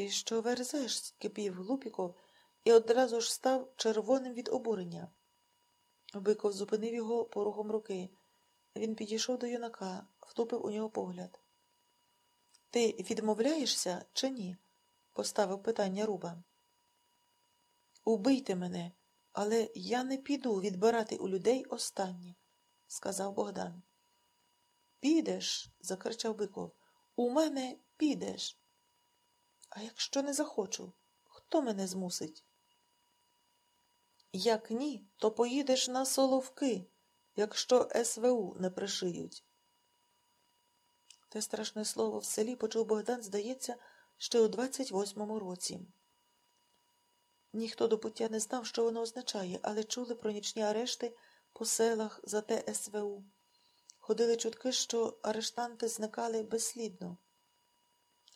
Ти що верзеш? скипів Глупіков і одразу ж став червоним від обурення. Биков зупинив його порухом руки. Він підійшов до юнака, втупив у нього погляд. Ти відмовляєшся чи ні? поставив питання Руба. Убийте мене, але я не піду відбирати у людей останнє, сказав Богдан. Підеш, закричав Биков. У мене підеш. А якщо не захочу, хто мене змусить? Як ні, то поїдеш на Соловки, якщо СВУ не пришиють. Те страшне слово в селі почув Богдан, здається, ще у 28-му році. Ніхто до пуття не знав, що воно означає, але чули про нічні арешти по селах за те СВУ. Ходили чутки, що арештанти зникали безслідно.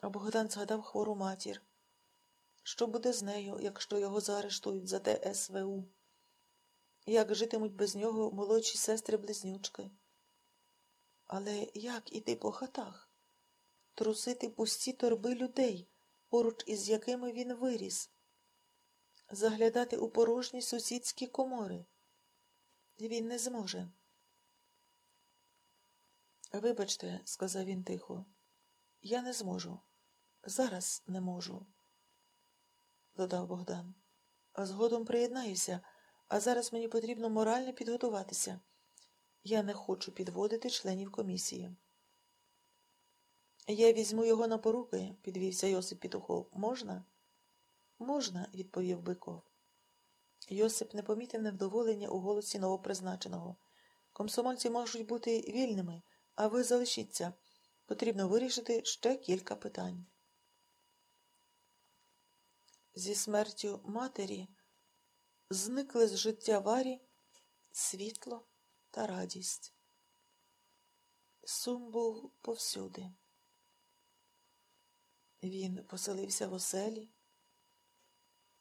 А Богдан згадав хвору матір. Що буде з нею, якщо його заарештують за те СВУ? Як житимуть без нього молодші сестри близнючки? Але як іти по хатах? Трусити пусті торби людей, поруч із якими він виріс, заглядати у порожні сусідські комори? Він не зможе. Вибачте, сказав він тихо, я не зможу. Зараз не можу, додав Богдан. Згодом приєднаюся, а зараз мені потрібно морально підготуватися. Я не хочу підводити членів комісії. Я візьму його на поруки, підвівся Йосип Петухов. Можна? Можна, відповів Биков. Йосип не помітив невдоволення у голосі новопризначеного. Комсомольці можуть бути вільними, а ви залишіться. Потрібно вирішити ще кілька питань. Зі смертю матері зникли з життя Варі світло та радість. Сум був повсюди. Він поселився в оселі,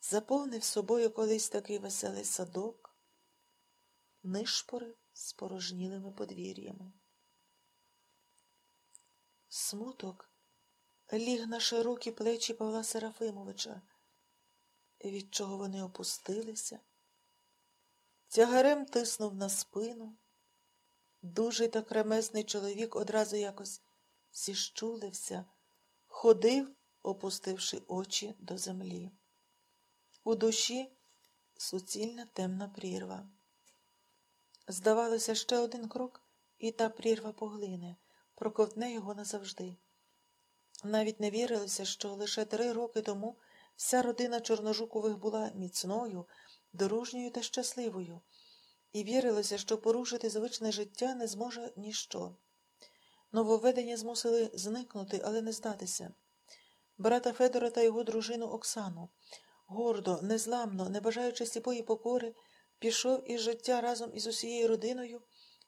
заповнив собою колись такий веселий садок, нишпорив порожнілими подвір'ями. Смуток ліг на широкі плечі Павла Серафимовича, від чого вони опустилися. Тягарем тиснув на спину. Дужий та кремезний чоловік одразу якось зіщулився, ходив, опустивши очі до землі. У душі суцільна темна прірва. Здавалося, ще один крок, і та прірва поглине, проковтне його назавжди. Навіть не вірилося, що лише три роки тому вся родина Чорножукових була міцною, дорожньою та щасливою, і вірилося, що порушити звичне життя не зможе ніщо. Нововведення змусили зникнути, але не здатися. Брата Федора та його дружину Оксану, гордо, незламно, не бажаючи сліпої покори, пішов із життя разом із усією родиною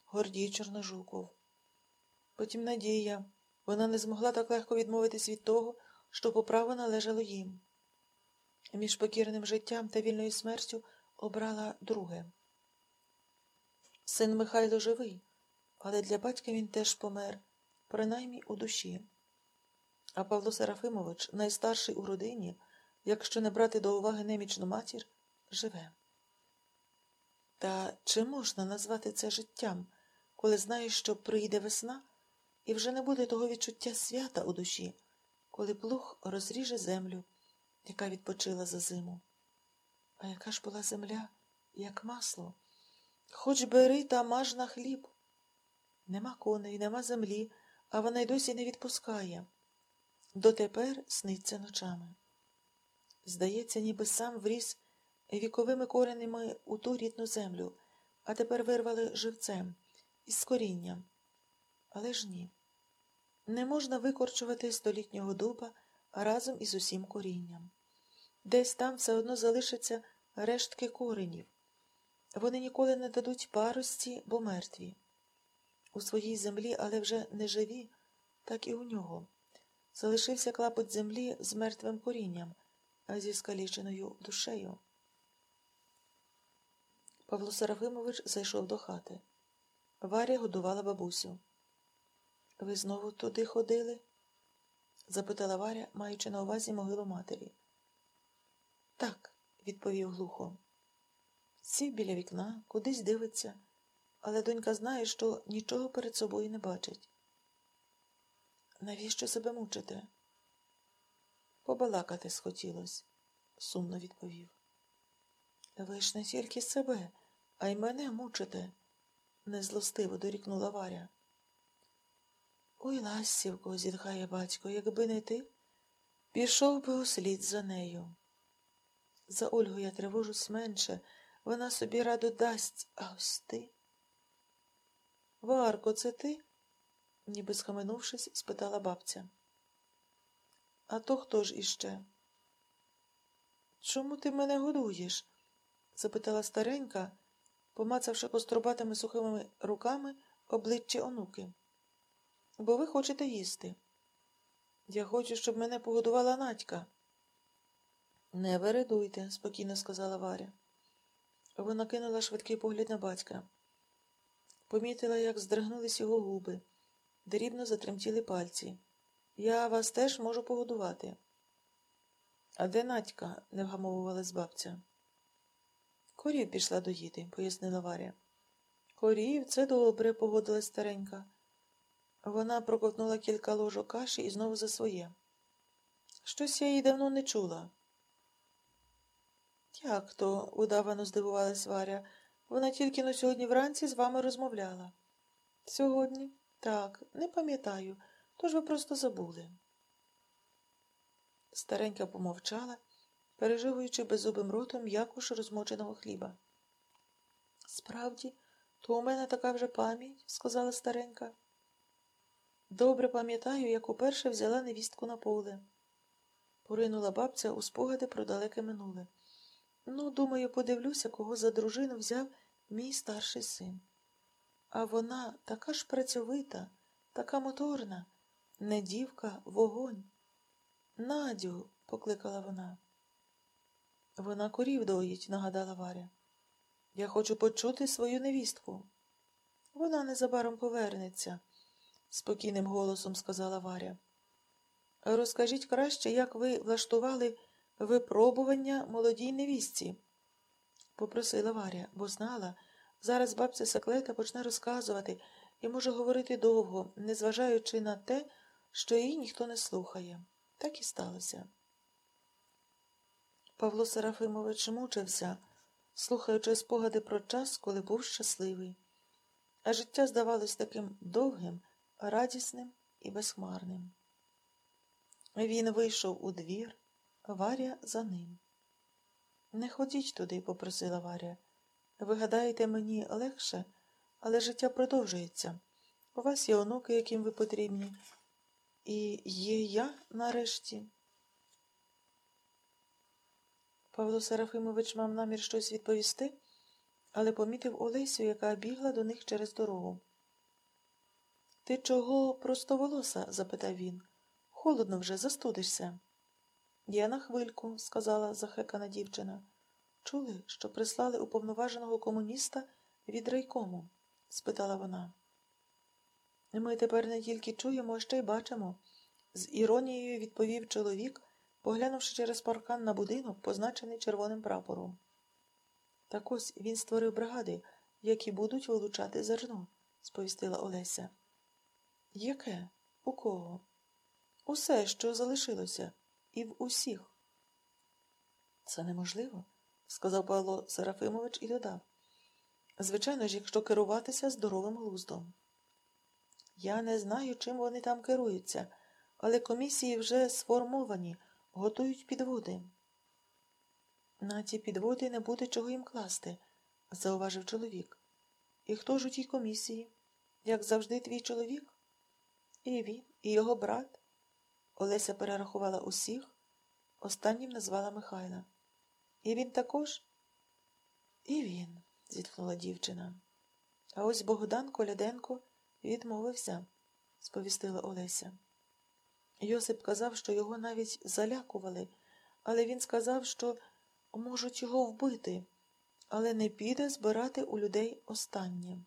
Гордій Чорножуков. Потім Надія, вона не змогла так легко відмовитись від того, що по праву належало їм. Між покірним життям та вільною смертю обрала друге. Син Михайло живий, але для батька він теж помер, принаймні у душі. А Павло Серафимович, найстарший у родині, якщо не брати до уваги немічну матір, живе. Та чи можна назвати це життям, коли знаєш, що прийде весна, і вже не буде того відчуття свята у душі, коли плуг розріже землю, яка відпочила за зиму? А яка ж була земля, як масло? Хоч бери та маж на хліб. Нема коней, нема землі, а вона й досі не відпускає. Дотепер сниться ночами. Здається, ніби сам вріс віковими коренами у ту рідну землю, а тепер вирвали живцем із корінням. Але ж ні. Не можна викорчувати столітнього дуба разом із усім корінням. Десь там все одно залишаться рештки коренів. Вони ніколи не дадуть парості, бо мертві. У своїй землі, але вже не живі, так і у нього. Залишився клапоть землі з мертвим корінням, а зі скаліченою душею. Павло Серафимович зайшов до хати. Варя годувала бабусю. Ви знову туди ходили? запитала Варя, маючи на увазі могилу матері. Так, відповів глухо. Сів біля вікна, кудись дивиться, але донька знає, що нічого перед собою не бачить. Навіщо себе мучите? Побалакати схотілось, сумно відповів. Ви ж не тільки себе, а й мене мучите, незлостиво дорікнула Варя. Ой, ластівко, зітхає батько, якби не ти, пішов би услід за нею. За Ольгу я тривожусь менше, вона собі раду дасть, а ось ти. Варко, це ти? ніби схаменувшись, спитала бабця. А то хто ж іще? Чому ти мене годуєш? запитала старенька, помацавши кострубатими сухими руками обличчя онуки. Бо ви хочете їсти. Я хочу, щоб мене погодувала Надька. Не вередуйте, спокійно сказала Варя. Вона кинула швидкий погляд на батька. Помітила, як здригнулись його губи, дрібно затремтіли пальці. Я вас теж можу погодувати. А де Надька? не вгамовувалась бабця. Корів пішла доїти, пояснила Варя. Корів, це добре, погодилась старенька. Вона проковтнула кілька ложок каші і знову за своє. Щось я її давно не чула. Як то? удавано здивувалась Варя. Вона тільки но сьогодні вранці з вами розмовляла. Сьогодні? Так, не пам'ятаю, тож ви просто забули. Старенька помовчала, переживуючи беззубим ротом м'якуш розмоченого хліба. Справді, то у мене така вже пам'ять, сказала старенька. Добре пам'ятаю, як уперше взяла невістку на поле. Поринула бабця у спогади про далеке минуле. Ну, думаю, подивлюся, кого за дружину взяв мій старший син. А вона така ж працьовита, така моторна, не дівка, вогонь. Надю, покликала вона. Вона корів доїть, нагадала Варя. Я хочу почути свою невістку. Вона незабаром повернеться, спокійним голосом сказала Варя. Розкажіть краще, як ви влаштували випробування молодій невістці, попросила Варя, бо знала, зараз бабця Секлета почне розказувати і може говорити довго, незважаючи на те, що її ніхто не слухає. Так і сталося. Павло Серафимович мучився, слухаючи спогади про час, коли був щасливий, а життя здавалось таким довгим, радісним і безхмарним. Він вийшов у двір, Варя за ним. Не ходіть туди, попросила Варя. Ви гадаєте, мені легше, але життя продовжується. У вас є онуки, яким ви потрібні, і є я нарешті. Павло Серафимович мав намір щось відповісти, але помітив Олесю, яка бігла до них через дорогу. Ти чого простоволоса? запитав він. Холодно вже застудишся. Я на хвильку, сказала захекана дівчина. Чули, що прислали уповноваженого комуніста від райкому? спитала вона. Ми тепер не тільки чуємо, а ще й бачимо, з іронією відповів чоловік, поглянувши через паркан на будинок, позначений червоним прапором. Так ось він створив бригади, які будуть вилучати зерно, сповістила Олеся. Яке? У кого? Усе, що залишилося, і в усіх. Це неможливо, сказав Павло Серафимович і додав. Звичайно ж, якщо керуватися здоровим глуздом. Я не знаю, чим вони там керуються, але комісії вже сформовані, готують підводи. На ті підводи не буде чого їм класти, зауважив чоловік. І хто ж у тій комісії? Як завжди, твій чоловік? І він, і його брат. Олеся перерахувала усіх, останнім назвала Михайла. І він також? І він, зітхнула дівчина. А ось Богдан Коляденко відмовився, сповістила Олеся. Йосип казав, що його навіть залякували, але він сказав, що можуть його вбити, але не піде збирати у людей останнє.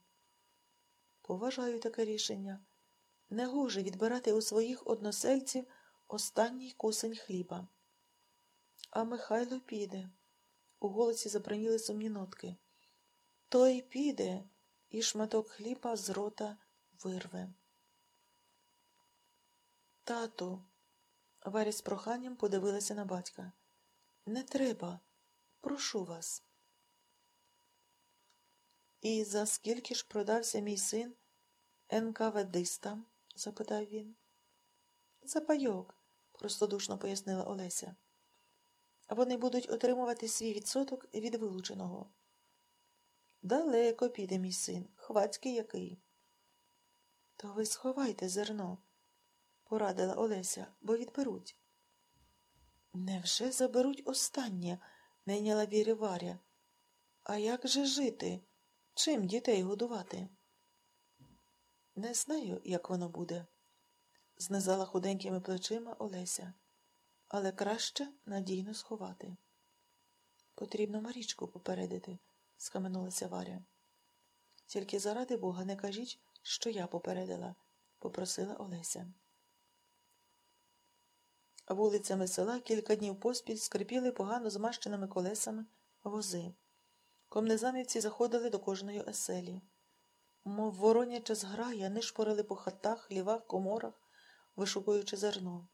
Поважаю таке рішення. Не гоже відбирати у своїх односельців останній кусень хліба. А Михайло піде. У голосі забраніли сумні нотки. Той піде, і шматок хліба з рота вирве. Тату, Варя з проханням подивилася на батька. Не треба, прошу вас. І за скільки ж продався мій син НКВДистам? запитав він. За пайок, простодушно пояснила Олеся. Вони будуть отримувати свій відсоток від вилученого. Далеко піде мій син, хвацький який. То ви сховайте зерно, порадила Олеся, бо відберуть. Невже заберуть останнє, найняла віри Варя. А як же жити? Чим дітей годувати? Не знаю, як воно буде, знизала худенькими плечима Олеся, але краще надійно сховати. Потрібно Марічку попередити, схаменулася Варя. Тільки заради Бога не кажіть, що я попередила, попросила Олеся. Вулицями села кілька днів поспіль скрипіли погано змащеними колесами вози. Комнезамівці заходили до кожної оселі. Мов вороняча зграя, нишпорили по хатах, лівах, коморах, вишукуючи зерно.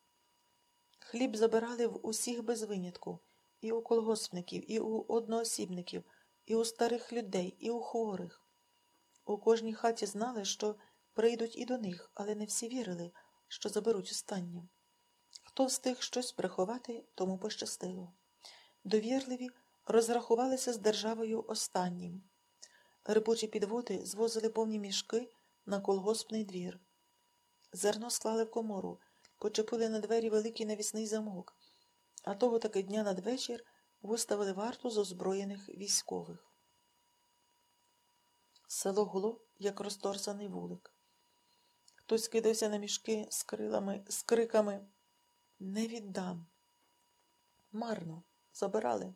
Хліб забирали в усіх без винятку, і у колгоспників, і у одноосібників, і у старих людей, і у хворих. У кожній хаті знали, що прийдуть і до них, але не всі вірили, що заберуть останнє. Хто встиг щось приховати, тому пощастило. Довірливі розрахувалися з державою останнім. Рибучі підводи звозили повні мішки на колгоспний двір. Зерно склали в комору, почепили на двері великий навісний замок, а того таки дня надвечір виставили варту з озброєних військових. Село гуло, як розторсаний вулик. Хтось кидався на мішки з крилами, з криками Не віддам. Марно, забирали.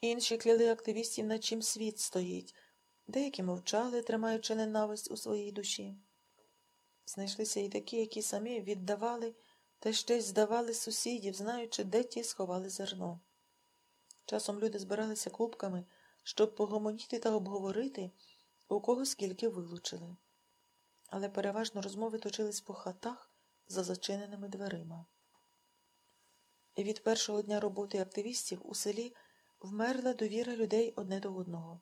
Інші кляли активістів, над чим світ стоїть, деякі мовчали, тримаючи ненависть у своїй душі. Знайшлися і такі, які самі віддавали та ще й здавали сусідів, знаючи, де ті сховали зерно. Часом люди збиралися клубками, щоб погомоніти та обговорити, у кого скільки вилучили. Але переважно розмови точились по хатах за зачиненими дверима. І від першого дня роботи активістів у селі вмерла довіра людей одне до одного.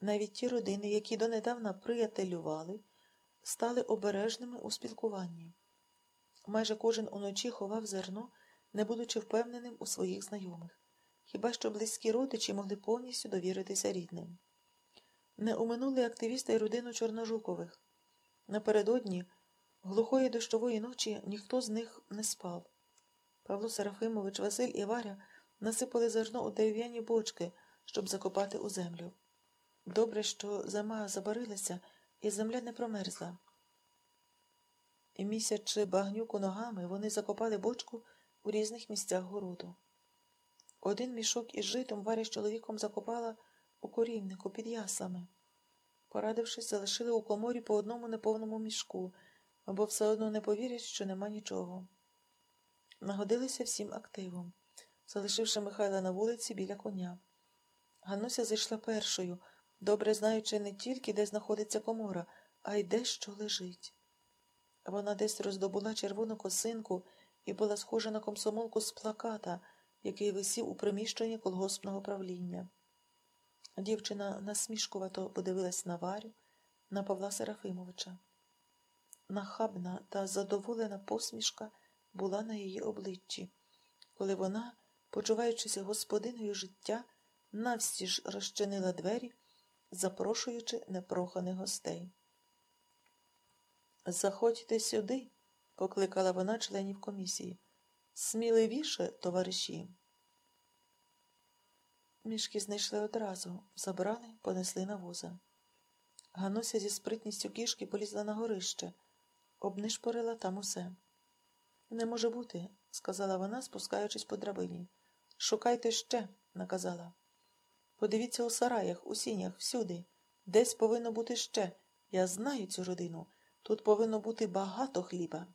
Навіть ті родини, які донедавна приятелювали, стали обережними у спілкуванні. Майже кожен уночі ховав зерно, не будучи впевненим у своїх знайомих, хіба що близькі родичі могли повністю довіритися рідним. Не уминули активісти й родину Чорножукових. Напередодні глухої дощової ночі ніхто з них не спав. Павло Серафимович, Василь і Варя насипали зерно у дерев'яні бочки, щоб закопати у землю. Добре, що зима забарилася, і земля не промерзла. І місячи багнюку ногами, вони закопали бочку у різних місцях городу. Один мішок із житом Варя з чоловіком закопала у корівнику під ясами. Порадившись, залишили у коморі по одному неповному мішку, або все одно не повірять, що нема нічого. Нагодилися всім активом, залишивши Михайла на вулиці біля коня. Ганнуся зайшла першою, добре знаючи не тільки, де знаходиться комора, а й де що лежить. Вона десь роздобула червону косинку і була схожа на комсомолку з плаката, який висів у приміщенні колгоспного правління. Дівчина насмішкувато подивилась на Варю, на Павла Серафимовича. Нахабна та задоволена посмішка була на її обличчі, коли вона, почуваючися господиною життя, навстіж розчинила двері, запрошуючи непроханих гостей. Заходьте сюди, покликала вона членів комісії. Сміливіше, товариші. Мішки знайшли одразу, забрали, понесли на воза. Гануся зі спритністю кішки полізла на горище, обнишпорила там усе. Не може бути, сказала вона, спускаючись по драбині. Шукайте ще, наказала. Подивіться у сараях, у сінях, всюди. Десь повинно бути ще. Я знаю цю родину. Тут повинно бути багато хліба.